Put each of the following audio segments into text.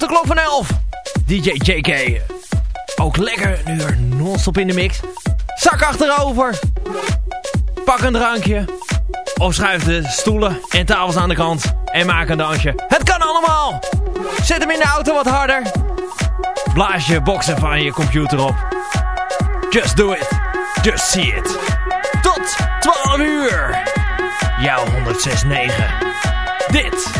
de klok van 11. DJ JK. Ook lekker nu er non-stop in de mix. Zak achterover. Pak een drankje. Of schuif de stoelen en tafels aan de kant. En maak een dansje. Het kan allemaal. Zet hem in de auto wat harder. Blaas je boxen van je computer op. Just do it. Just see it. Tot 12 uur. Jouw 106.9. Dit.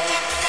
Thank you.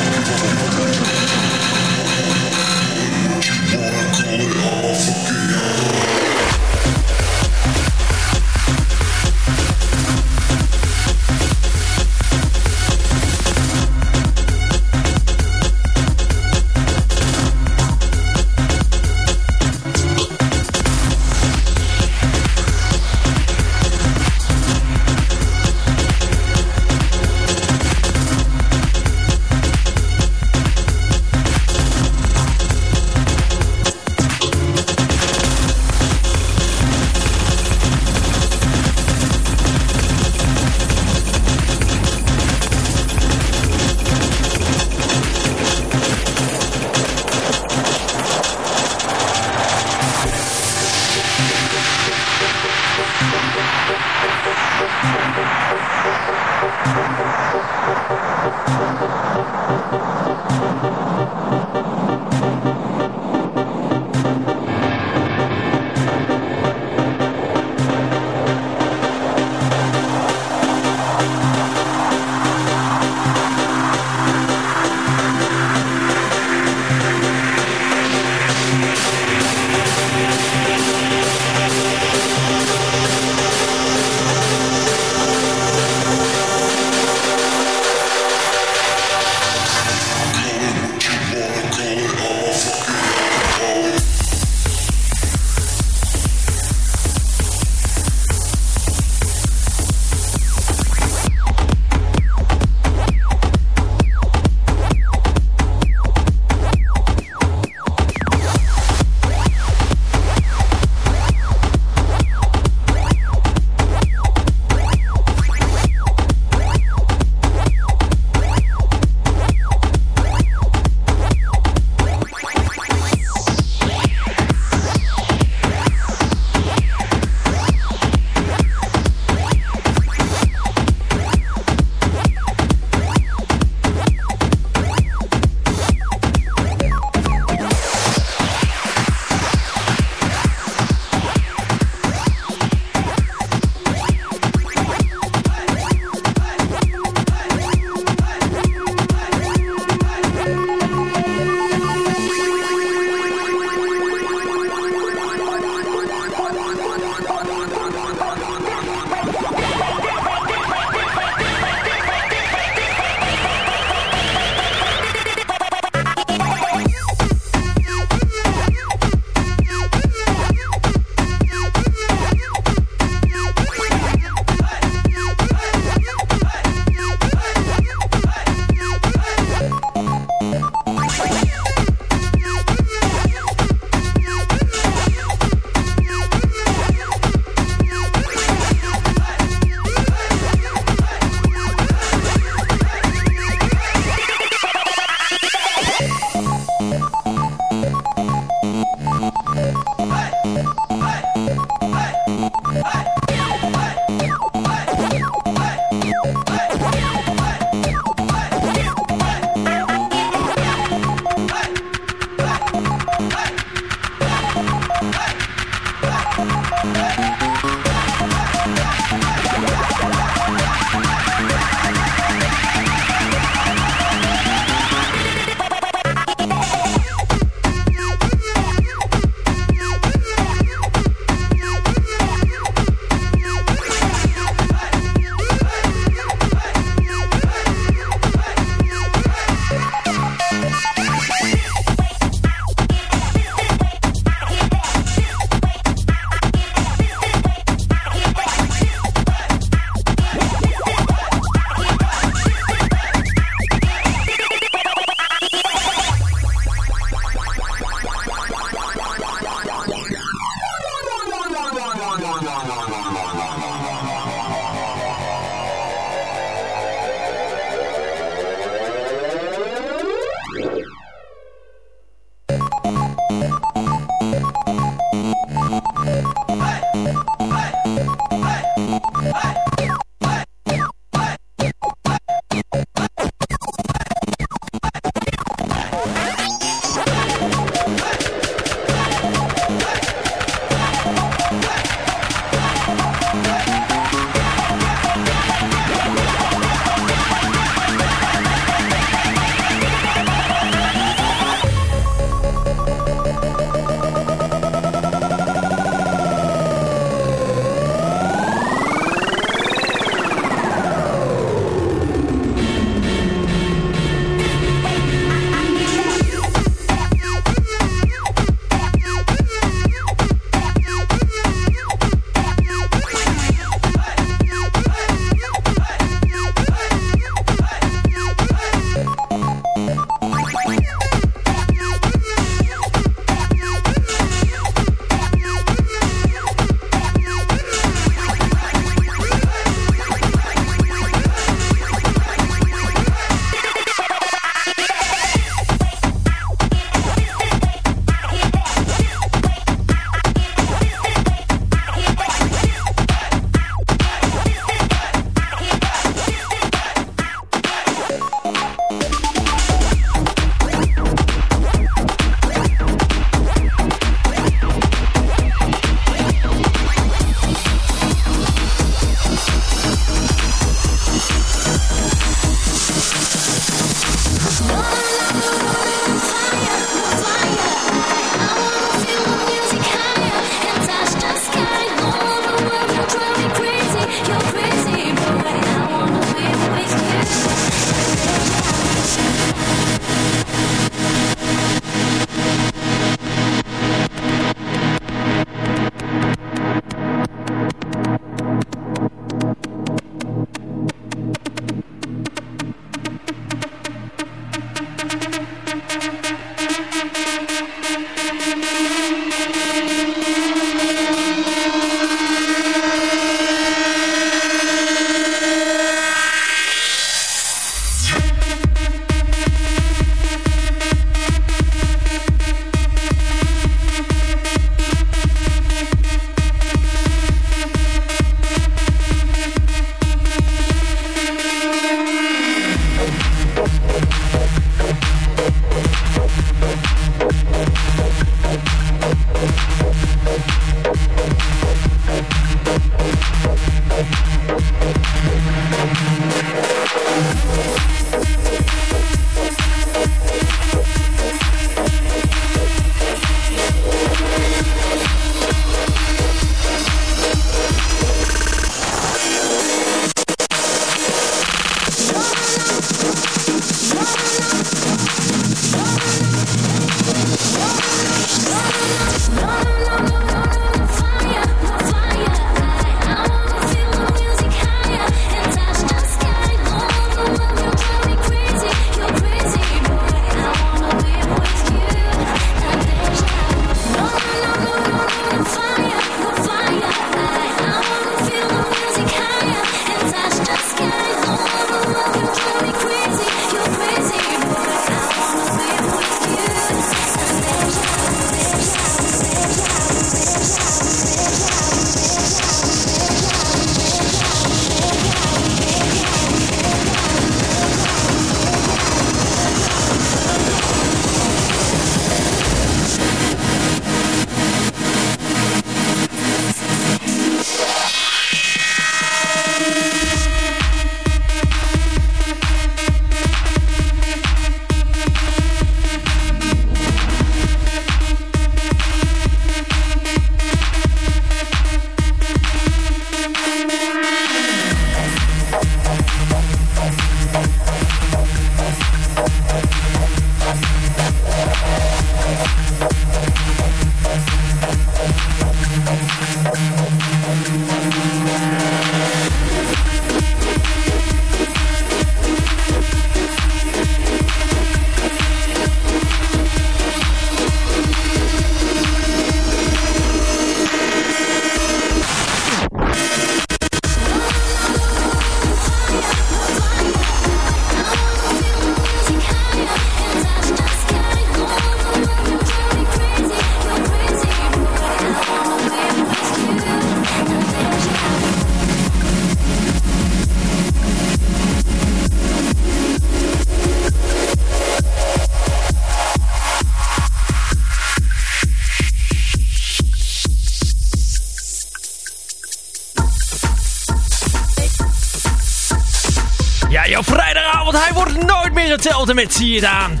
Hetzelfde met Zie je aan.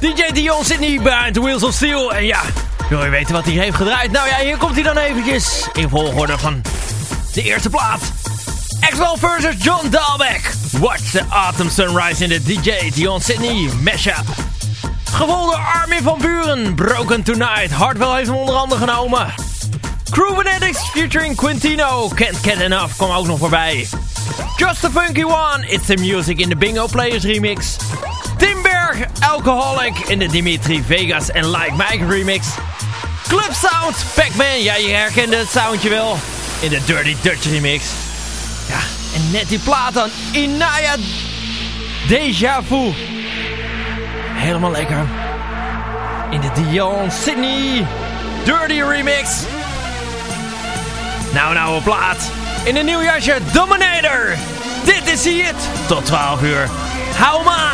DJ Dion zit behind the Wheels of Steel. En ja, wil je weten wat hij heeft gedraaid? Nou ja, hier komt hij dan eventjes in volgorde van de eerste plaat. Axwell versus John Dahlbeck. Watch the Autumn Sunrise in de DJ Dion Sydney mashup. Gevolgd Armin van Buren. Broken Tonight. Hardwell heeft hem onder andere genomen. Crew Addicts featuring Quintino. Can't Get Enough kwam ook nog voorbij. Just a Funky One. It's the music in de Bingo Players remix. Timberg, Alcoholic in de Dimitri Vegas en Like Mike remix. Club Sound, Pac-Man. Ja, je herkende het soundje wel. In de Dirty Dutch remix. Ja, en net die plaat dan. Inaya Deja Vu. Helemaal lekker. In de Dion Sydney Dirty remix. Nou, nou, een plaat. In een nieuw jasje, Dominator. Dit is het. Tot 12 uur. Hou hem aan.